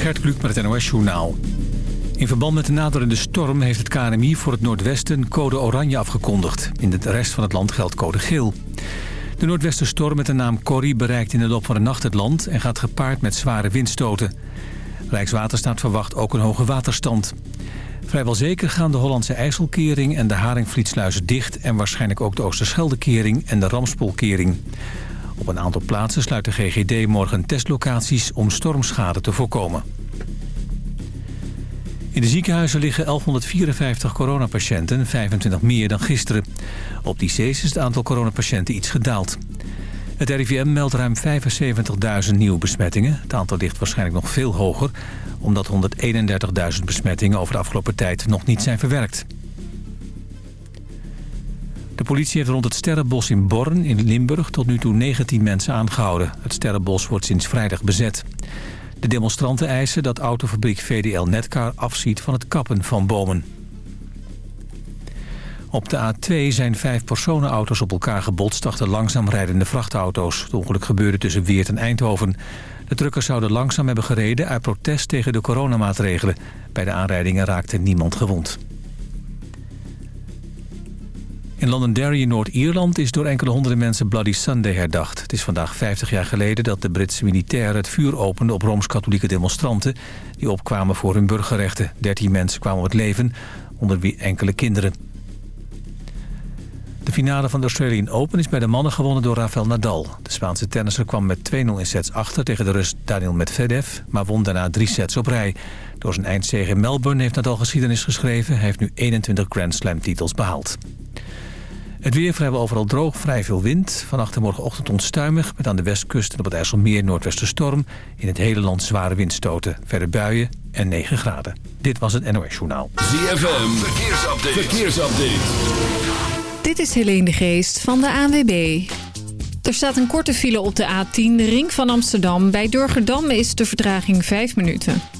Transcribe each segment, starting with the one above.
Gert Kluk met het NOS-journaal. In verband met de naderende storm heeft het KNMI voor het Noordwesten code oranje afgekondigd. In de rest van het land geldt code geel. De Noordwestenstorm met de naam Corrie bereikt in de loop van de nacht het land... en gaat gepaard met zware windstoten. Rijkswaterstaat verwacht ook een hoge waterstand. Vrijwel zeker gaan de Hollandse IJsselkering en de Haringvlietsluizen dicht... en waarschijnlijk ook de Oosterscheldekering en de Ramspoolkering. Op een aantal plaatsen sluit de GGD morgen testlocaties om stormschade te voorkomen. In de ziekenhuizen liggen 1154 coronapatiënten, 25 meer dan gisteren. Op die C's is het aantal coronapatiënten iets gedaald. Het RIVM meldt ruim 75.000 nieuwe besmettingen. Het aantal ligt waarschijnlijk nog veel hoger... omdat 131.000 besmettingen over de afgelopen tijd nog niet zijn verwerkt. De politie heeft rond het Sterrenbos in Born in Limburg tot nu toe 19 mensen aangehouden. Het Sterrenbos wordt sinds vrijdag bezet. De demonstranten eisen dat autofabriek VDL Netcar afziet van het kappen van bomen. Op de A2 zijn vijf personenauto's op elkaar gebotst achter langzaam rijdende vrachtauto's. Het ongeluk gebeurde tussen Weert en Eindhoven. De truckers zouden langzaam hebben gereden uit protest tegen de coronamaatregelen. Bij de aanrijdingen raakte niemand gewond. In Londonderry in Noord-Ierland is door enkele honderden mensen Bloody Sunday herdacht. Het is vandaag 50 jaar geleden dat de Britse militairen het vuur openden op Rooms-Katholieke demonstranten... die opkwamen voor hun burgerrechten. 13 mensen kwamen om het leven, onder wie enkele kinderen. De finale van de Australian Open is bij de mannen gewonnen door Rafael Nadal. De Spaanse tennisser kwam met 2-0 in sets achter tegen de Rus Daniel Medvedev... maar won daarna drie sets op rij. Door zijn eindzege in Melbourne heeft Nadal geschiedenis geschreven. Hij heeft nu 21 Grand Slam titels behaald. Het weer vrijwel overal droog, vrij veel wind. Vannacht en morgenochtend onstuimig, met aan de westkust en op het IJsselmeer noordwestenstorm. In het hele land zware windstoten, verder buien en 9 graden. Dit was het NOS Journaal. ZFM, verkeersupdate. verkeersupdate. Dit is Helene de Geest van de ANWB. Er staat een korte file op de A10, de ring van Amsterdam. Bij Durgerdam is de vertraging 5 minuten.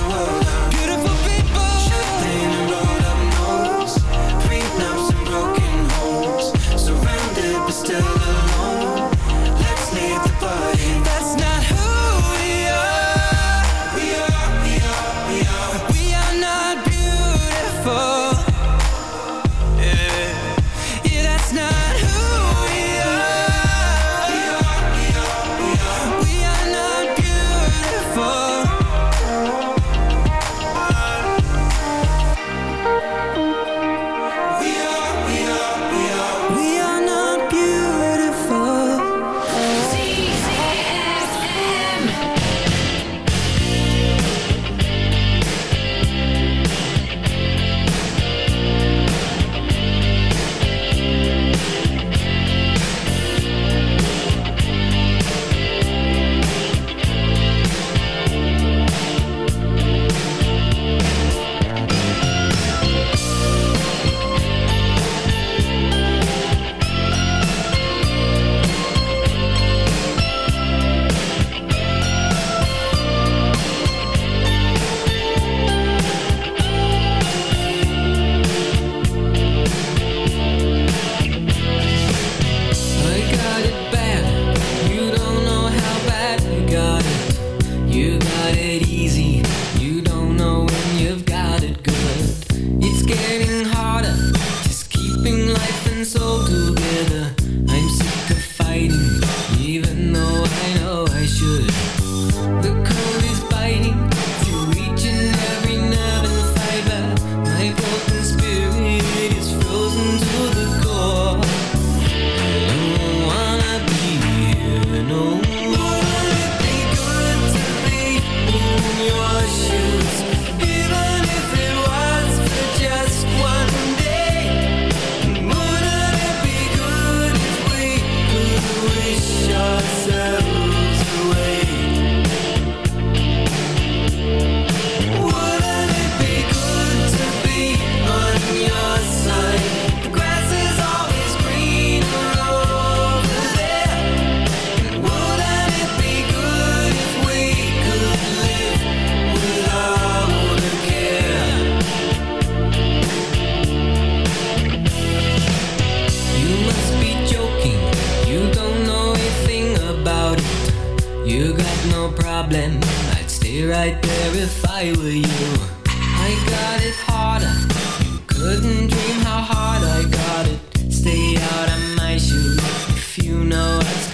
friend. I'd stay right there if I were you. I got it harder. You couldn't dream how hard I got it. Stay out of my shoes if you know what's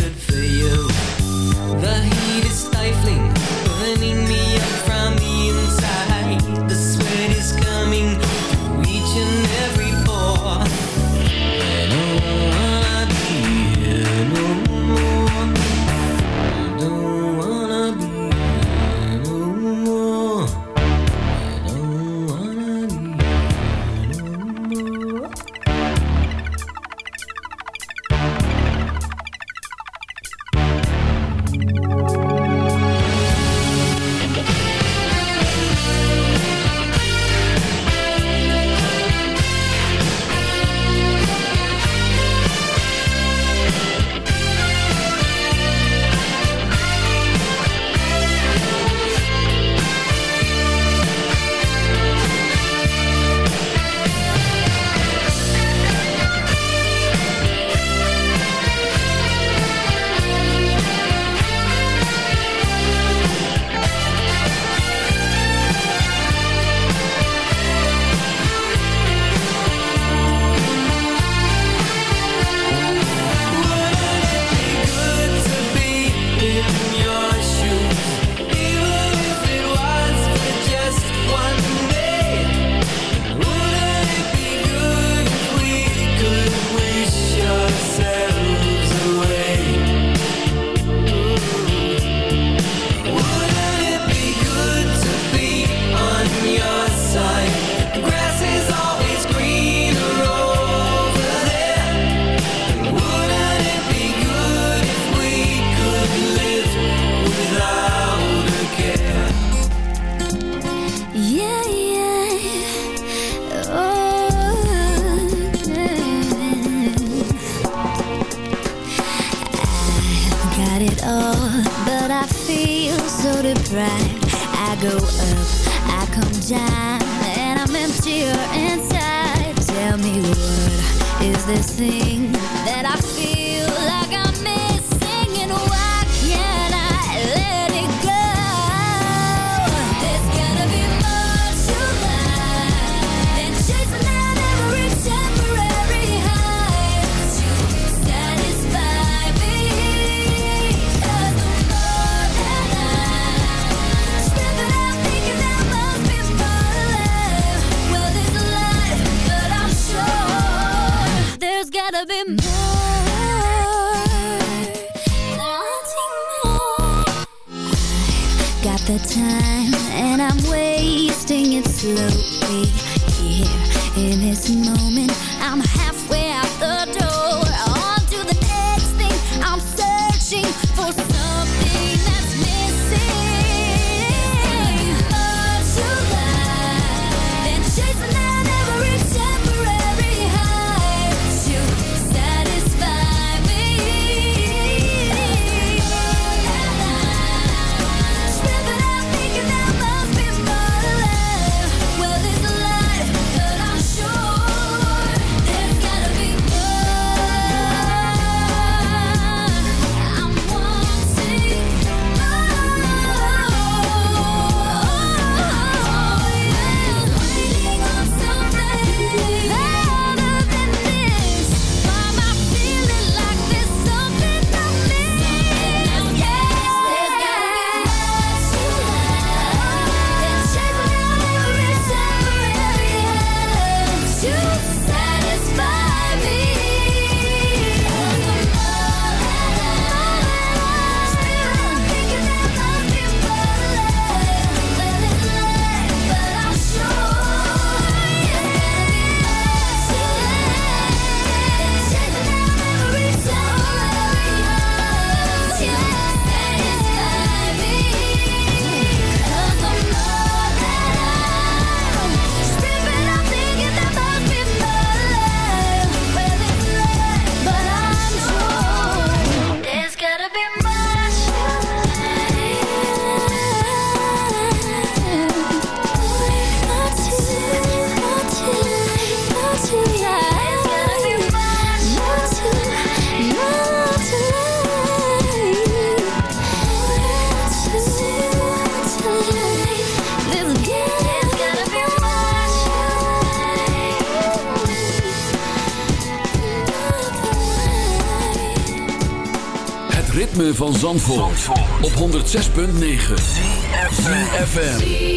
Op 106.9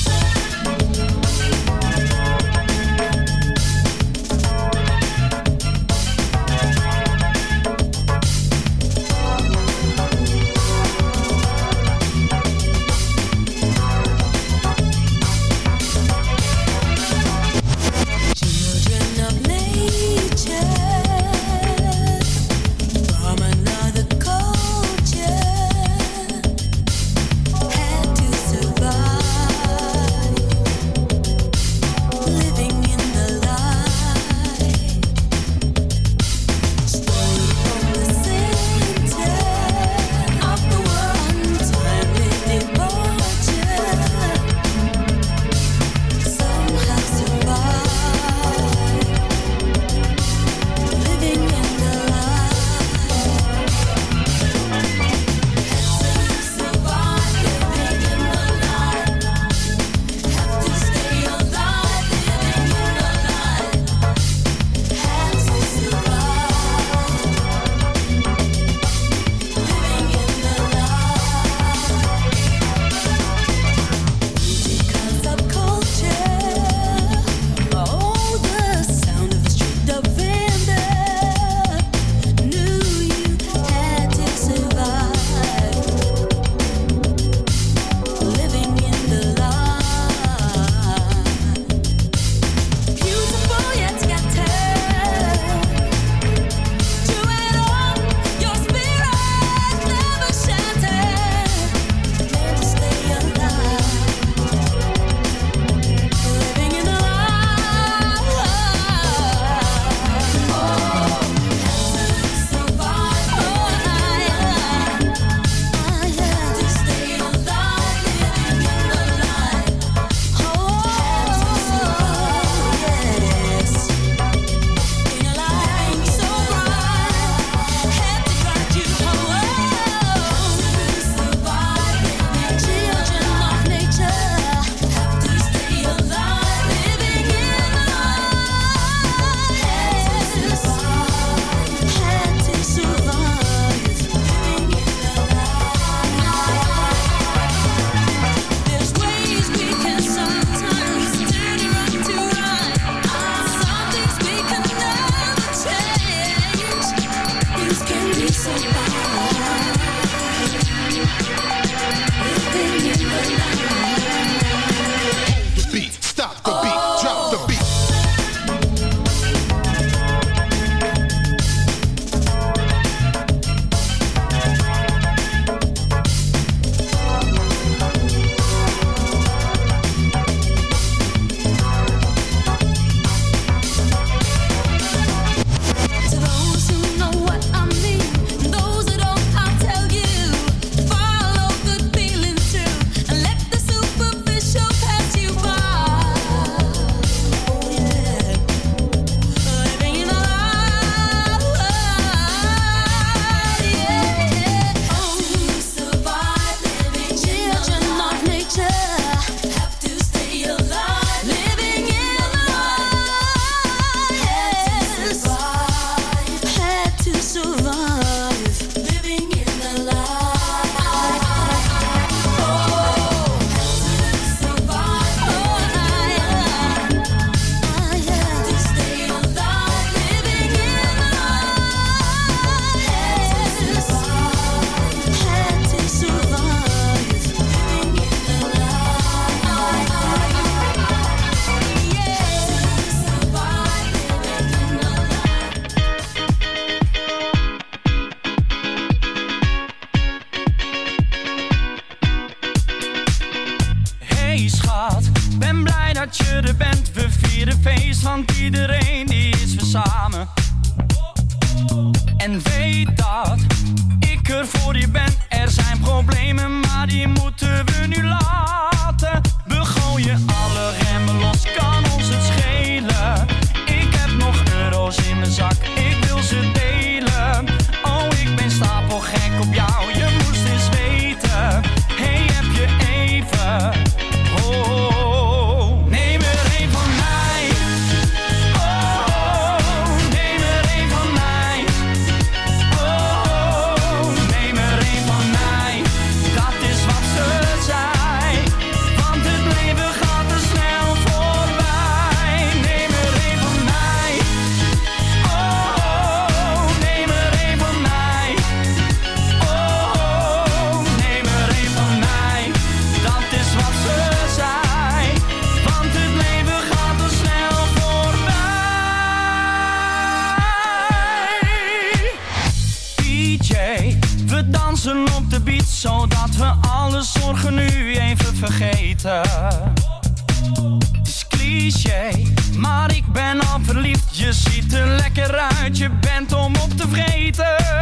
uit, je bent om op te vreten.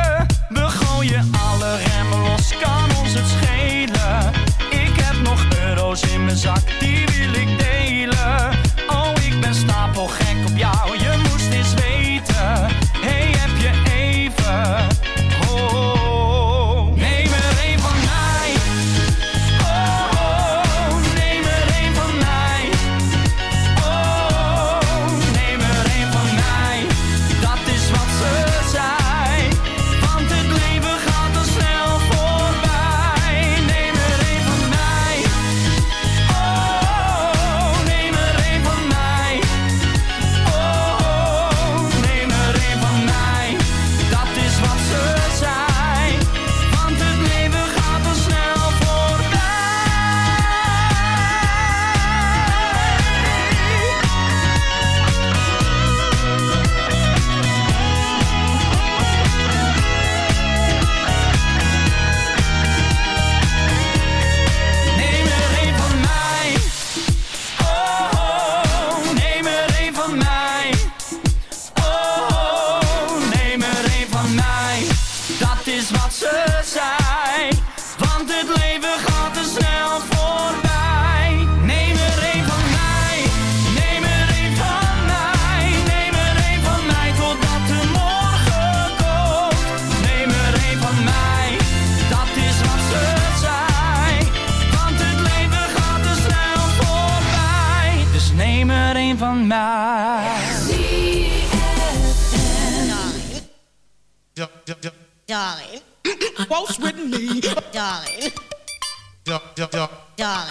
Darling. Darling.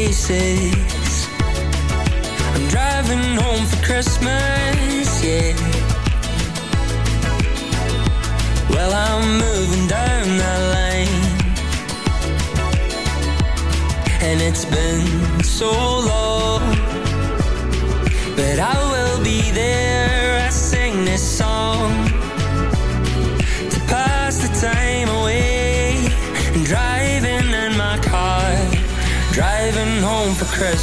places. I'm driving home for Christmas, yeah. Well, I'm moving down that line. And it's been so long, but I will be there.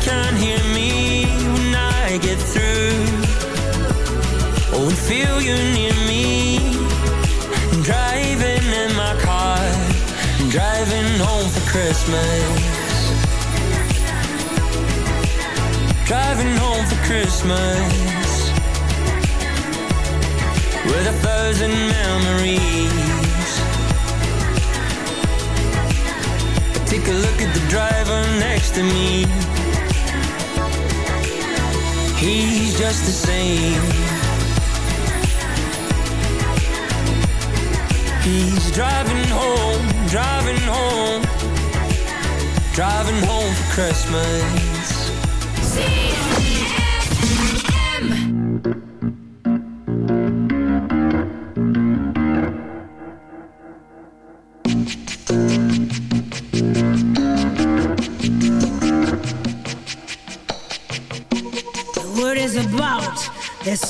Can't hear me when I get through. Oh, and feel you near me. Driving in my car, driving home for Christmas. Driving home for Christmas. With a thousand memories. Take a look at the driver next to me. He's just the same. He's driving home, driving home, driving home for Christmas. The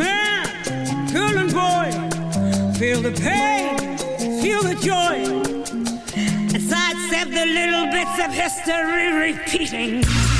Man, girl, and boy. Feel the pain, feel the joy. Sidestep the little bits of history repeating.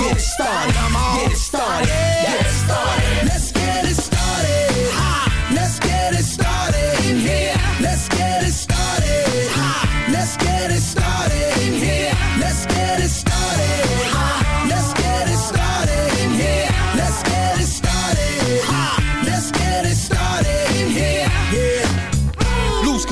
get it started, get it started, get it started. Let's get it started. Ha! Let's get it started in here. Let's get it started. Ha!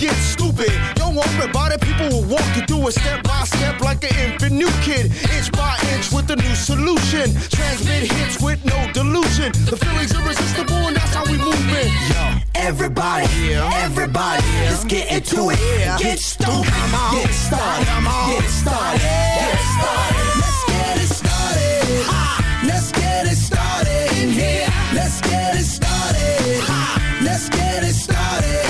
get stupid. Don't worry about it, people will walk you through it step by step like an infant new kid. Inch by inch with a new solution. Transmit hits with no delusion. The feeling's irresistible and that's how we move it. Yo. Everybody, everybody, let's get into it. Get stoned, get it started, get it started, get started. Let's get it started. Ha! Let's get it started in here. Let's get it started. Ha! Let's get it started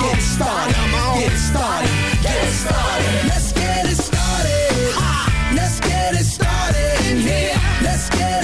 stoned, get started, get it started, get started. Let's get it started. Ha! Let's get it started in here. Let's get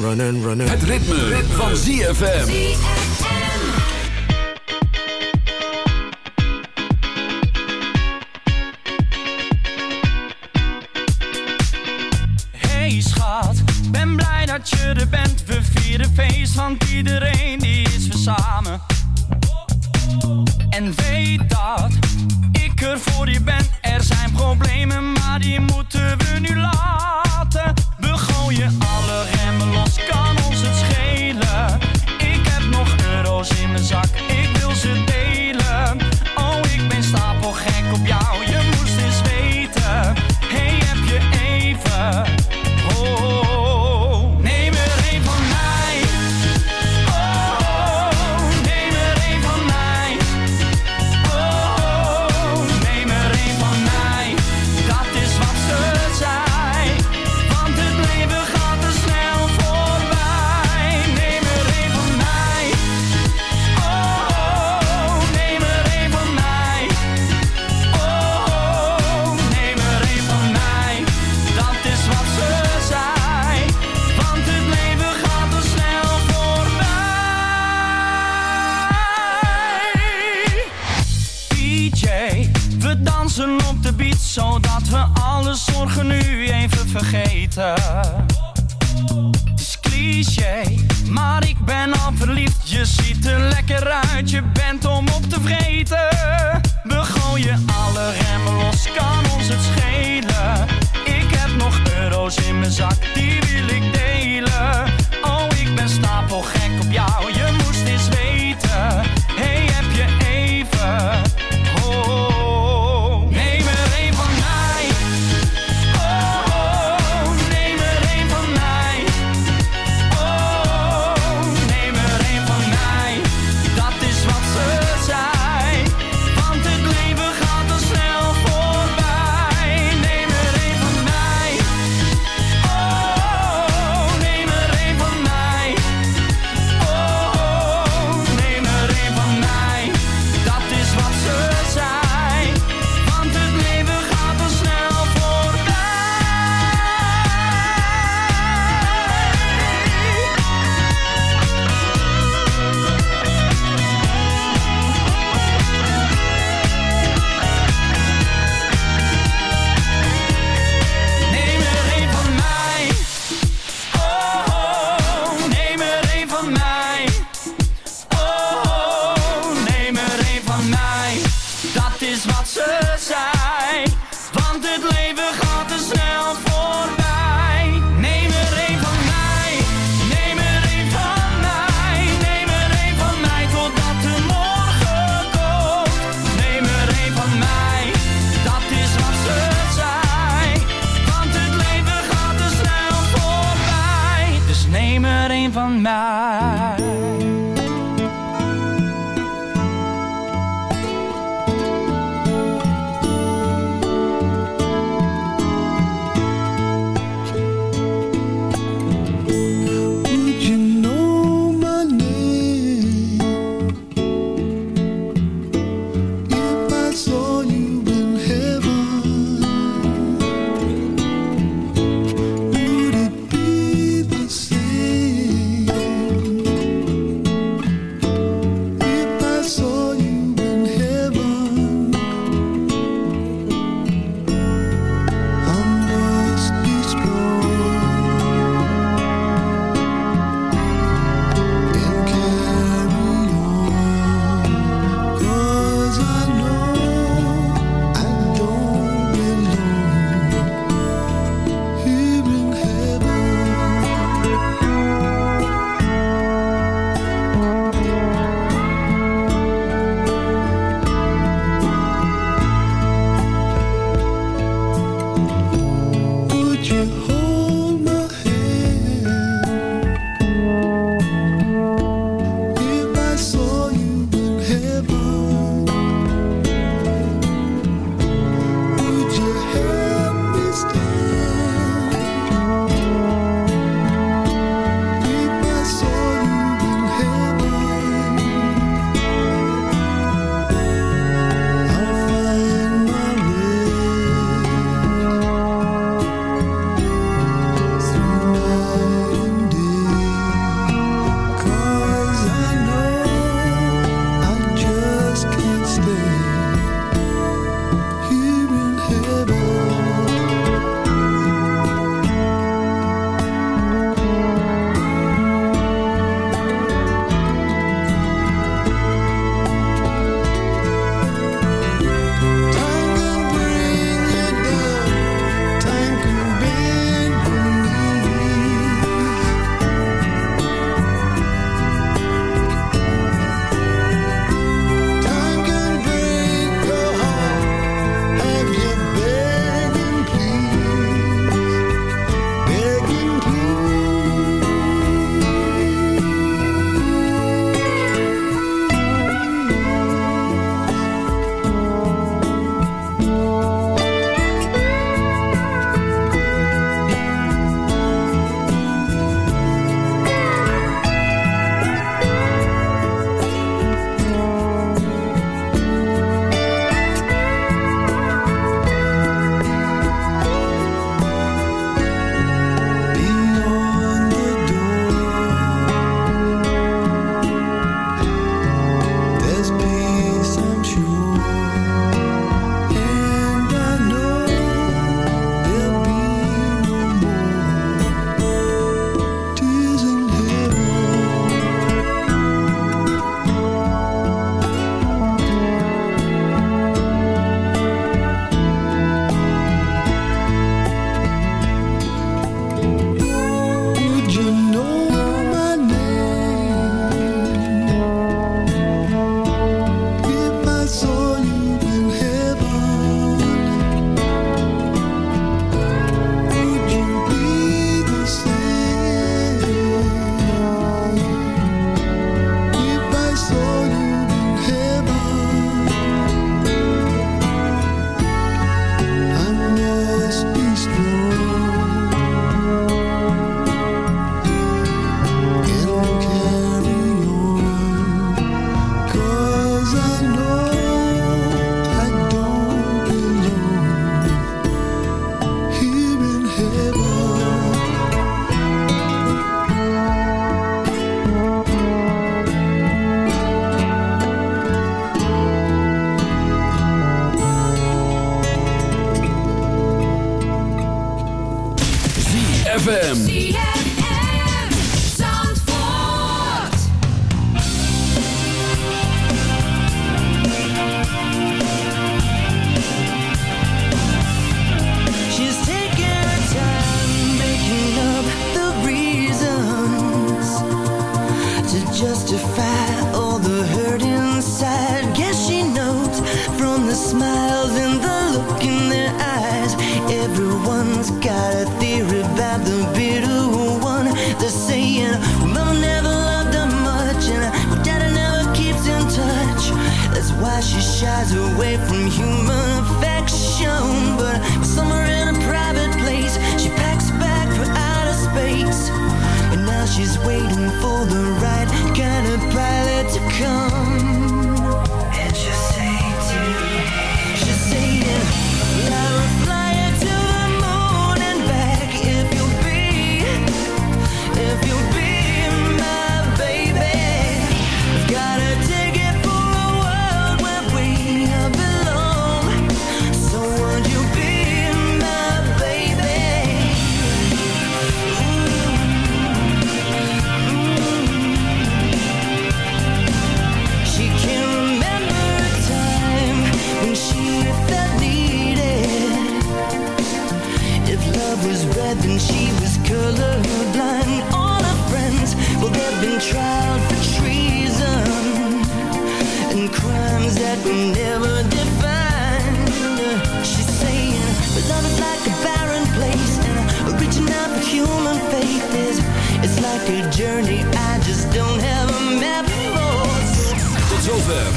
Running running. Het ritme, ritme. van ZFM.